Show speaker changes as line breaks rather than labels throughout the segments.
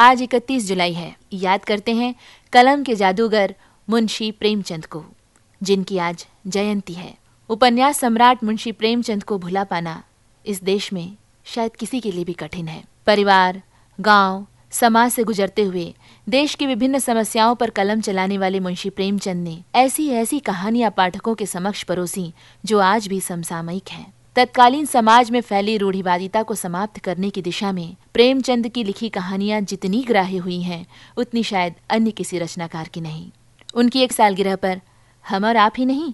आज 31 जुलाई है। याद करते हैं कलम के जादूगर मुंशी प्रेमचंद को, जिनकी आज जयंती है। उपन्यास सम्राट मुंशी प्रेमचंद को भुला पाना इस देश में शायद किसी के लिए भी कठिन है। परिवार, गाँव, समाज से गुजरते हुए देश की विभिन्न समस्याओं पर कलम चलाने वाले मुंशी प्रेमचंद ने ऐसी ऐसी कहानियाँ पाठकों के समक्ष परोसी, जो आज भी समसामयिक हैं। तत्कालीन समाज में फैली रूढ़िवादिता को समाप्त करने की दिशा में प्रेमचंद की लिखी कहानियाँ जितनी ग्राह्य हुई हैं, उतनी शायद अन्य किसी रचनाकार की नहीं। उनकी एक सालगिरह पर, हम और आप ही नहीं,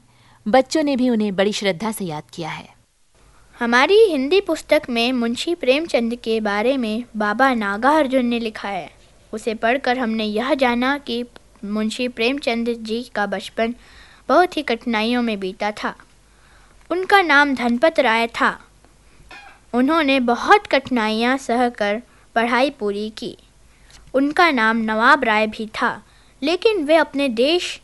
बच्चों ने भी उन्हें बड़ी श्रद्धा से याद किया है।
हमारी हिंदी पुस्तक में मुंशी प्रेमचंद के बारे में बाबा नागा अर्जुन ने लिखा है। उसे पढ़कर हमने यह जाना कि मुंशी प्रेमचंद जी का बचपन बहुत ही कठिनाइयों में बीता था। उनका नाम धनपत राय था। उन्होंने बहुत कठिनाइयाँ सहकर पढ़ाई पूरी की। उनका नाम नवाब राय भी था, लेकिन वे अपने देश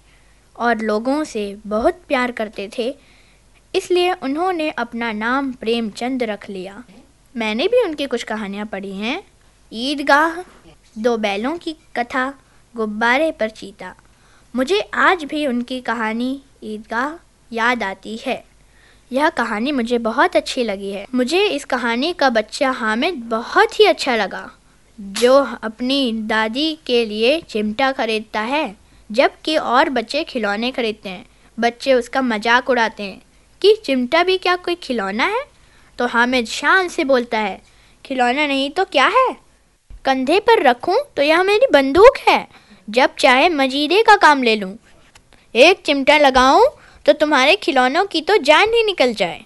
और लोगों से बहुत प्यार करते थे, इसलिए उन्होंने अपना नाम प्रेमचंद रख लिया। मैंने भी उनकी कुछ कहानियाँ पढ़ी हैं। ईदगाह, दो बैलों की कथा, गुब्बारे पर चीता। मुझे आज भी उनकी कहानी ईदगाह याद आती है। यह कहानी मुझे बहुत अच्छी लगी है। मुझे इस कहानी का बच्चा हामिद बहुत ही अच्छा लगा, जो अपनी दादी के लिए चिमटा खरीदता है, जबकि और बच्चे खिलौने खरीदते हैं। बच्चे उसका मज़ाक उड़ाते हैं कि, चिमटा भी क्या कोई खिलौना है? तो हामिद शान से बोलता है, खिलौना नहीं तो क्या है? कंधे पर रखूँ तो यह मेरी बंदूक है, जब चाहे मजीदे का काम ले लूँ। एक चिमटा लगाऊँ तो तुम्हारे खिलौनों की तो जान ही निकल जाए।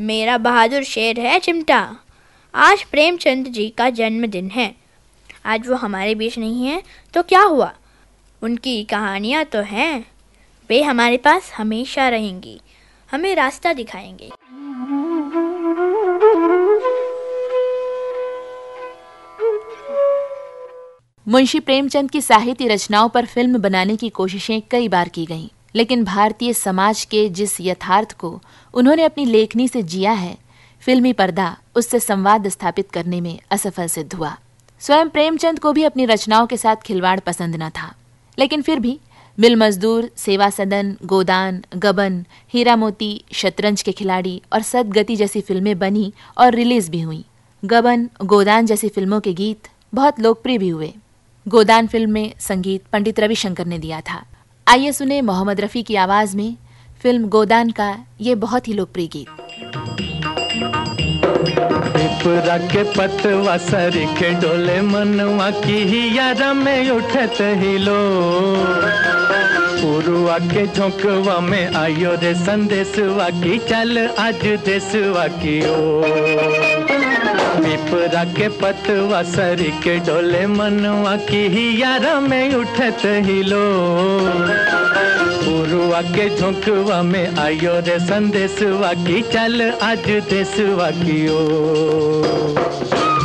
मेरा बहादुर शेर है चिमटा। आज प्रेमचंद जी का जन्मदिन है। आज वो हमारे बीच नहीं है तो क्या हुआ? उनकी कहानियाँ तो हैं। वे हमारे पास हमेशा रहेंगी। हमें रास्ता दिखाएँगे।
मुंशी प्रेमचंद की साहित्य रचनाओं पर फ़िल्म बनाने की कोशिशें कई बार की गईं, लेकिन भारतीय समाज के जिस यथार्थ को उन्होंने अपनी लेखनी से जिया है, फिल्मी पर्दा उससे संवाद स्थापित करने में असफल सिद्ध हुआ। स्वयं प्रेमचंद को भी अपनी रचनाओं के साथ खिलवाड़ पसंद न था। लेकिन फिर भी मिल मजदूर, सेवा सदन, गोदान, गबन हीरा मोती शतरंज के खिलाड़ी और सदगति जैसी फ़िल्में बनी और रिलीज़ भी हुई। गबन, गोदान जैसी फ़िल्मों के गीत बहुत लोकप्रिय भी हुए। गोदान फ़िल्म में संगीत पंडित रविशंकर ने दिया था। आइए सुने मोहम्मद रफ़ी की आवाज़ में फ़िल्म गोदान का ये बहुत ही लोकप्रिय गीत।
पिपरा के पतवा सरिखे डोले मनवा की ही यारा में उठत ही लो पुरुआ के झोंकवा में आयो रे संदेशवा की, चल आज देशवा की ओ पिपरा के पतवा सर के डोले मनवा की ही यारा में उठत हिलो पुरुआ के झोंकवा में आयो रे संदेशवा की, चल आज देशवा की ओ।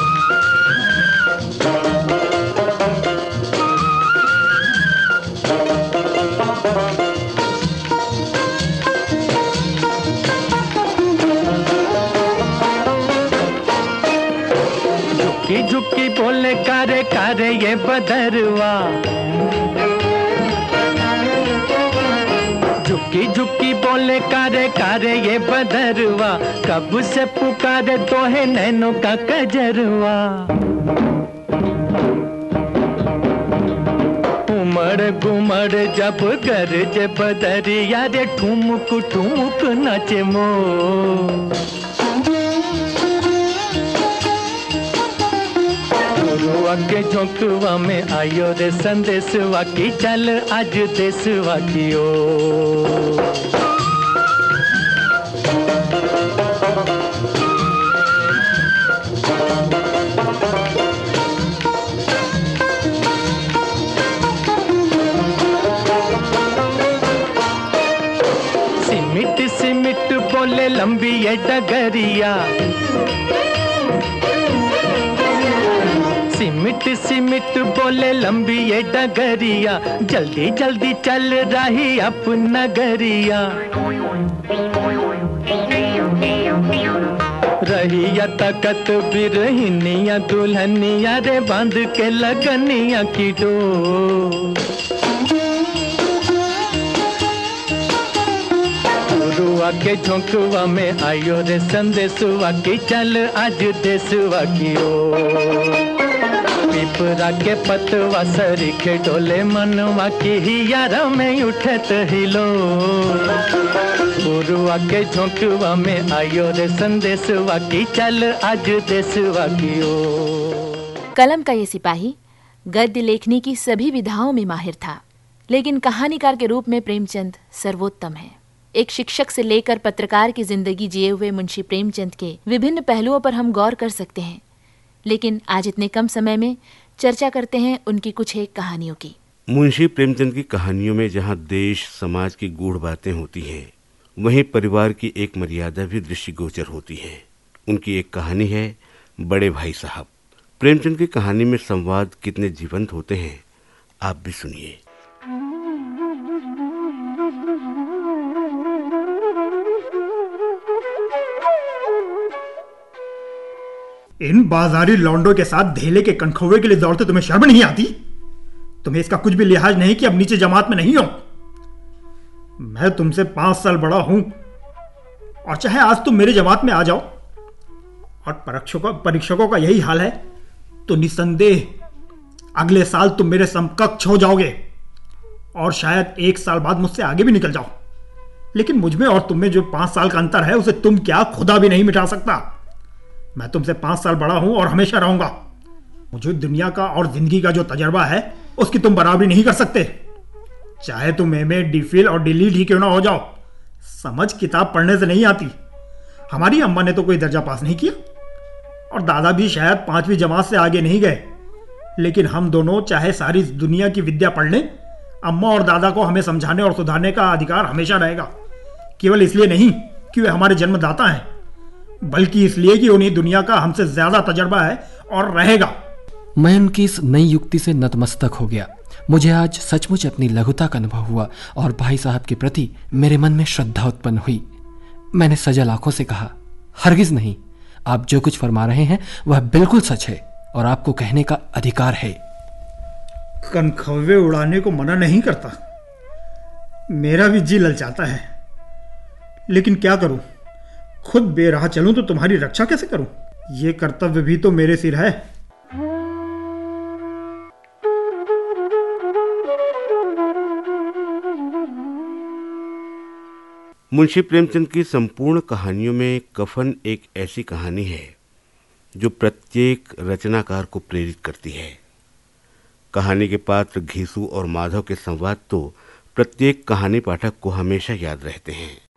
ये बदरवा। झुकी झुकी बोले, कारे कारे ये बदरवा। कब से पुकारे तो है नैनो का कजरवा। उमड़ गुमड़ जब गरज बदरिया रे ठुमुक ठुमुक नाचे के झोंकवा में आयो रे संदेशवा की चल आज देशवा की ओ। सिमिट सिमिट बोले लंबी ये डगरिया। सिमिट सिमिट बोले, लंबी ये डगरिया। जल्दी जल्दी चल रही अपना गरिया रहिया तकत, बिरहिनिया, दुल्हनिया रे, बाँध के लगनिया की डो। गुरुआ के झोंकवा में आयो रे संदेशुआ की चल आज देसुआ की ओ पिपरा के पतवा सरीखे डोले मनवा की ही यारा में उठत हिलो। गुरुआ के झोंकवा में आयो रे संदेशवा की, चल आज देसवा की ओ।
कलम का ये सिपाही गद्य लेखनी की सभी विधाओं में माहिर था, लेकिन कहानीकार के रूप में प्रेमचंद सर्वोत्तम है। एक शिक्षक से लेकर पत्रकार की ज़िंदगी जिए हुए मुंशी प्रेमचंद के विभिन्न पहलुओं पर हम गौर कर सकते हैं। लेकिन आज इतने कम समय में चर्चा करते हैं उनकी कुछ एक कहानियों की।
मुंशी प्रेमचंद की कहानियों में जहाँ देश, समाज की गूढ़ बातें होती हैं, वहीं परिवार की एक मर्यादा भी दृष्टिगोचर होती है। उनकी एक कहानी है, बड़े भाई साहब। प्रेमचंद की कहानी में संवाद कितने जीवंत होते हैं, आप भी सुनिए।
इन बाजारी लौंडों के साथ धेले के कनखौवे के लिए दौड़ते तुम्हें शर्म नहीं आती? तुम्हें इसका कुछ भी लिहाज नहीं कि अब नीचे जमात में नहीं हो? मैं तुमसे पाँच साल बड़ा हूँ, और चाहे आज तुम मेरे जमात में आ जाओ, और परीक्षकों परीक्षकों का यही हाल है तो निसंदेह अगले साल तुम मेरे समकक्ष हो जाओगे, और शायद एक साल बाद मुझसे आगे भी निकल जाओ। लेकिन मुझमें और तुम में जो पाँच साल का अंतर है, उसे तुम क्या खुदा भी नहीं मिटा सकता? मैं तुमसे पाँच साल बड़ा हूँ और हमेशा रहूँगा। मुझे दुनिया का और ज़िंदगी का जो तजर्बा है, उसकी तुम बराबरी नहीं कर सकते। चाहे तुम एम ए और डिलीट ही क्यों ना हो जाओ, समझ किताब पढ़ने से नहीं आती। हमारी अम्मा ने तो कोई दर्जा पास नहीं किया, और दादा भी शायद पांचवी जमात से आगे नहीं गए। लेकिन हम दोनों, चाहे सारी दुनिया की विद्या पढ़ लें, अम्मा और दादा को हमें समझाने और सुधारने का अधिकार हमेशा रहेगा। केवल इसलिए नहीं कि वे हमारे जन्मदाता हैं। बल्कि इसलिए कि उन्हें दुनिया का हमसे ज़्यादा तजर्बा है और रहेगा।
मैं उनकी इस नई युक्ति से नतमस्तक हो गया। मुझे आज सचमुच अपनी लघुता का अनुभव हुआ और भाई साहब के प्रति मेरे मन में श्रद्धा उत्पन्न हुई। मैंने सजल आँखों से कहा हरगिज नहीं आप जो कुछ फरमा रहे हैं वह बिल्कुल सच है और आपको कहने का अधिकार है।
कनखवे उड़ाने को मना नहीं करता। मेरा भी जी ललचाता है। लेकिन क्या करूँ? खुद बेराह चलूँ तो तुम्हारी रक्षा कैसे करूँ? ये कर्तव्य भी तो मेरे सिर है।
मुंशी प्रेमचंद की संपूर्ण कहानियों में कफन एक ऐसी कहानी है, जो प्रत्येक रचनाकार को प्रेरित करती है। कहानी के पात्र घीसू और माधव के संवाद तो प्रत्येक कहानी पाठक को हमेशा याद रहते हैं।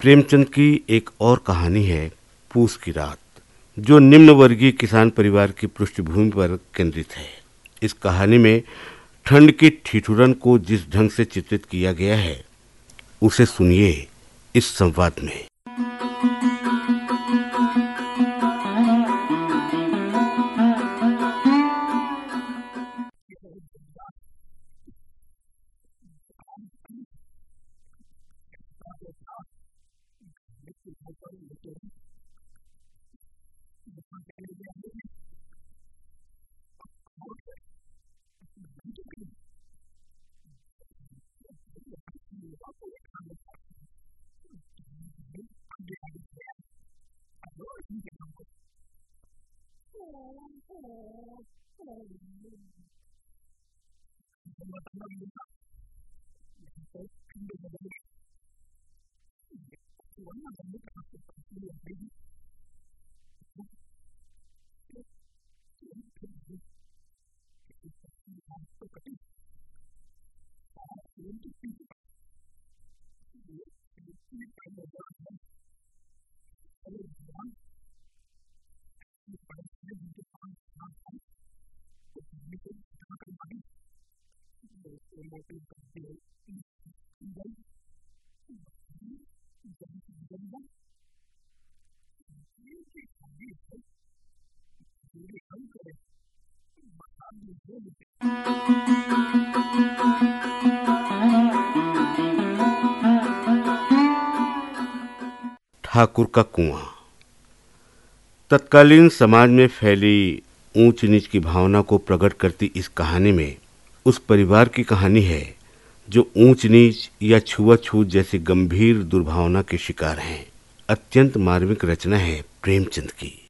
प्रेमचंद की एक और कहानी है पूस की रात, जो निम्न वर्गीय किसान परिवार की पृष्ठभूमि पर केंद्रित है। इस कहानी में ठंड की ठिठुरन को जिस ढंग से चित्रित किया गया है, उसे सुनिए इस संवाद में। Thank you. ठाकुर का कुआँ। तत्कालीन समाज में फैली ऊंच नीच की भावना को प्रकट करती इस कहानी में उस परिवार की कहानी है, जो ऊंच नीच या छुआछूत जैसी गंभीर दुर्भावना के शिकार हैं। अत्यंत मार्मिक रचना है प्रेमचंद की।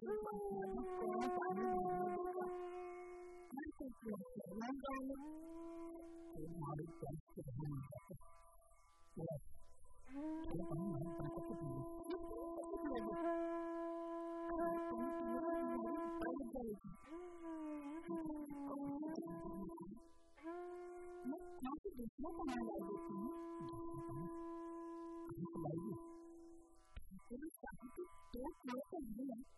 嗯嗯嗯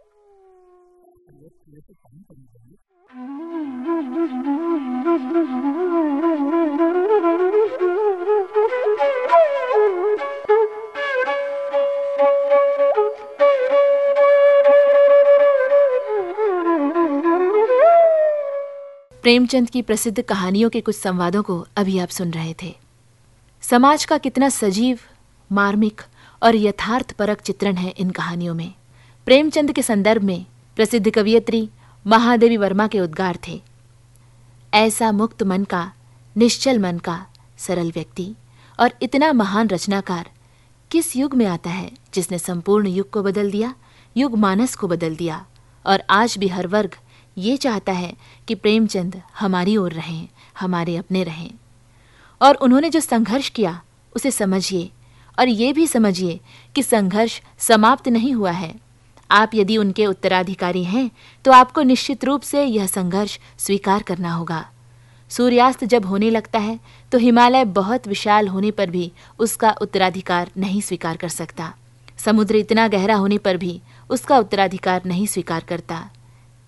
प्रेमचंद की प्रसिद्ध कहानियों के कुछ संवादों को अभी आप सुन रहे थे। समाज का कितना सजीव, मार्मिक और यथार्थ परक चित्रण है इन कहानियों में। प्रेमचंद के संदर्भ में प्रसिद्ध कवियत्री महादेवी वर्मा के उद्गार थे। ऐसा मुक्त मन का, निश्चल मन का, सरल व्यक्ति और इतना महान रचनाकार किस युग में आता है जिसने संपूर्ण युग को बदल दिया, युग मानस को बदल दिया और आज भी हर वर्ग ये चाहता है कि प्रेमचंद हमारी ओर रहें, हमारे अपने रहें। और उन्होंने जो संघर्ष किया, उसे समझिए और ये भी समझिए कि संघर्ष समाप्त नहीं हुआ है। आप यदि उनके उत्तराधिकारी हैं तो आपको निश्चित रूप से यह संघर्ष स्वीकार करना होगा। सूर्यास्त जब होने लगता है तो हिमालय बहुत विशाल होने पर भी उसका उत्तराधिकार नहीं स्वीकार कर सकता। समुद्र इतना गहरा होने पर भी उसका उत्तराधिकार नहीं स्वीकार करता।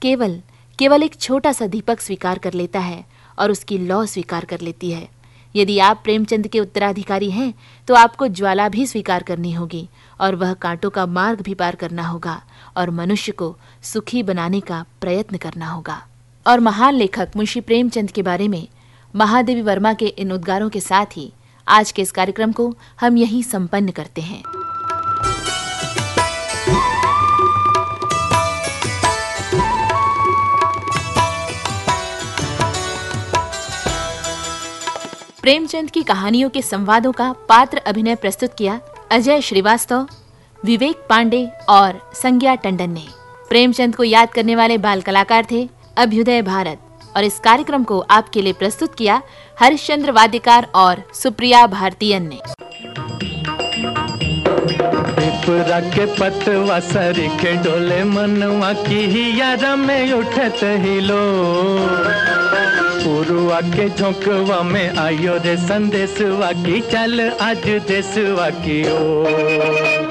केवल केवल एक छोटा सा दीपक स्वीकार कर लेता है और उसकी लौ स्वीकार कर लेती है। यदि आप प्रेमचंद के उत्तराधिकारी हैं तो आपको ज्वाला भी स्वीकार करनी होगी और वह कांटों का मार्ग भी पार करना होगा और मनुष्य को सुखी बनाने का प्रयत्न करना होगा। और महान लेखक मुंशी प्रेमचंद के बारे में महादेवी वर्मा के इन उद्गारों के साथ ही आज के इस कार्यक्रम को हम यहीं संपन्न करते हैं। प्रेमचंद की कहानियों के संवादों का पात्र अभिनय प्रस्तुत किया अजय श्रीवास्तव, विवेक पांडे और संज्ञा टंडन ने। प्रेमचंद को याद करने वाले बाल कलाकार थे अभ्युदय भारत और इस कार्यक्रम को आपके लिए प्रस्तुत किया हरिश्चंद्र वादिकार और सुप्रिया भारतीयन ने।
के पतवा के डोले मनवा की याद में उठत ही लो पुरुआ के झोंकवा में आयो रे संदेशवा की चल आज देशवा की ओ